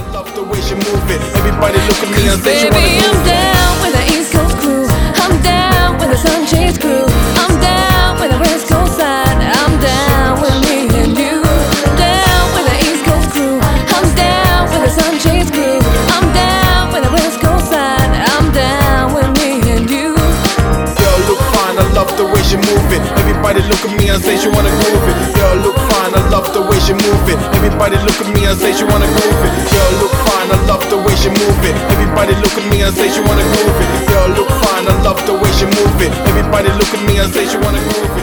I love the way she move it. Everybody look at me and say she wanna Baby, I'm move it. down with the East Coast crew. I'm down with the Sunchase crew. I'm down with the West Coast side. I'm down with me and you. Down with the East Coast crew. I'm down with the Sunchase crew. I'm down with the West Coast side. I'm down with me and you. Girl look fine, I love the way she move it. Everybody look at me and say she wanna groove it. Girl look she move it. Everybody look at me and say she wanna groove it. Girl look fine, I love the way she move it. Everybody look at me and say she wanna groove it. Girl look fine, I love the way she move it. Everybody look at me and say she wanna groove it.